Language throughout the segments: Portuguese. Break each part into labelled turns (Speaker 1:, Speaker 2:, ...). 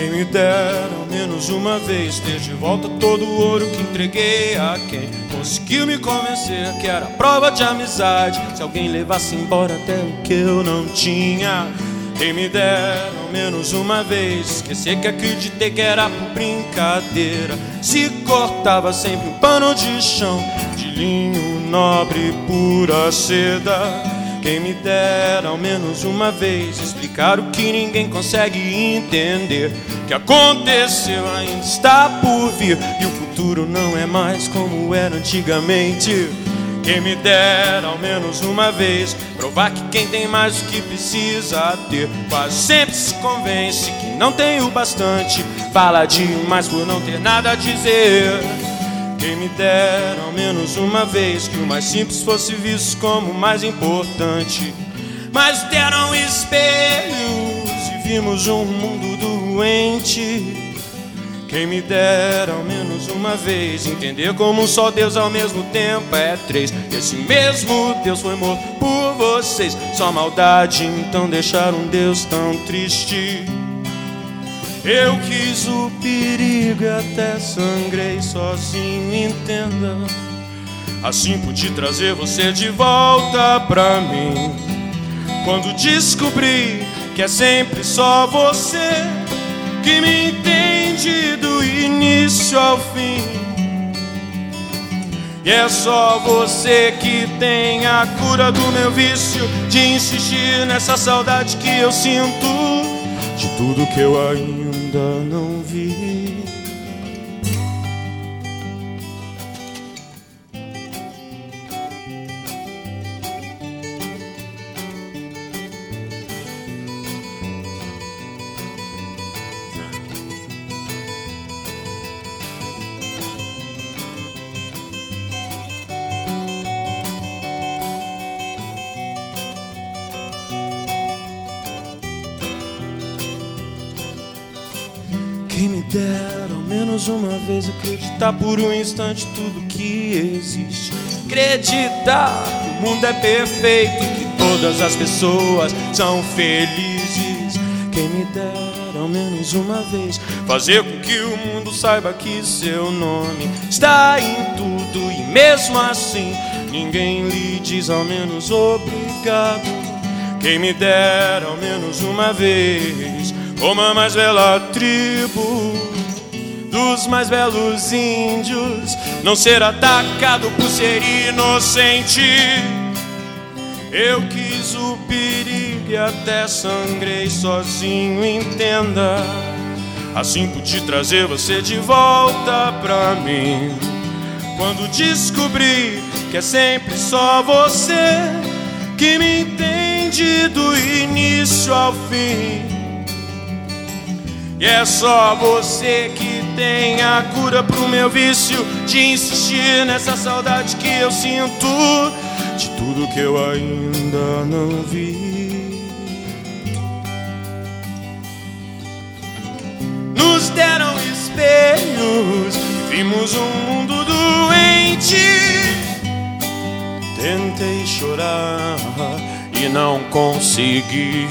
Speaker 1: me dera ao menos uma vez ter de volta todo o ouro que entreguei a quem conseguiu me convencer que era prova de amizade. Se alguém levasse embora até o que eu não tinha. Quem me dera ao menos uma vez esquecer que acreditei que era brincadeira. Se cortava sempre um pano de chão de linho nobre, pura seda. Quem me dera ao menos uma vez explicar o que ninguém consegue entender. Que aconteceu ainda está por vir e o futuro não é mais como era antigamente. Quem me dera ao menos uma vez provar que quem tem mais do que precisa ter quase sempre se convence que não tem o bastante. Fala demais por não ter nada a dizer. Me dera ao menos uma vez que o mais simples fosse visto como o mais importante. Mas deram espelhos e vimos um mundo doente. Quem me dera ao menos uma vez entender como só Deus ao mesmo tempo é três. Esse mesmo Deus foi morto por vocês. Só maldade então deixar um Deus tão triste. Eu quis o perigo e até sangrei sozinho, entenda. Assim pude trazer você de volta pra mim. Quando descobri que é sempre só você que me entende do início ao fim. E é só você que tem a cura do meu vício de insistir nessa saudade que eu sinto de tudo que eu ainda ainda não vi. Quem me dera ao menos uma vez acreditar por um instante tudo que existe. Acreditar que o mundo é perfeito, que todas as pessoas são felizes. Quem me dera ao menos uma vez fazer com que o mundo saiba que seu nome está em tudo e mesmo assim ninguém lhe diz ao menos obrigado. Quem me dera ao menos uma vez como a mais bela tribo dos mais belos índios, não ser atacado por ser inocente. Eu quis o perigo e até sangrei sozinho, entenda. Assim pude trazer você de volta pra mim. Quando descobri que é sempre só você que me entende do início ao fim. E é só você que tem a cura pro meu vício de insistir nessa saudade que eu sinto de tudo que eu ainda não vi. Nos deram espelhos, vimos um mundo doente. Tentei chorar e não consegui.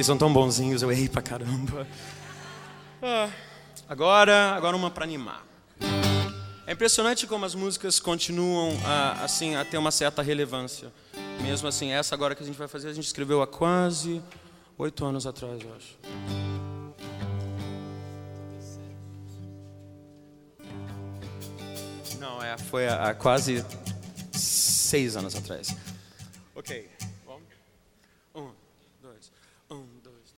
Speaker 1: Vocês são tão bonzinhos, eu errei pra caramba. Ah, agora, agora uma para animar. É impressionante como as músicas continuam a, assim a ter uma certa relevância. Mesmo assim, essa agora que a gente vai fazer, a gente escreveu há quase oito anos atrás, eu acho. Não, é, foi há, quase seis anos atrás. Ok.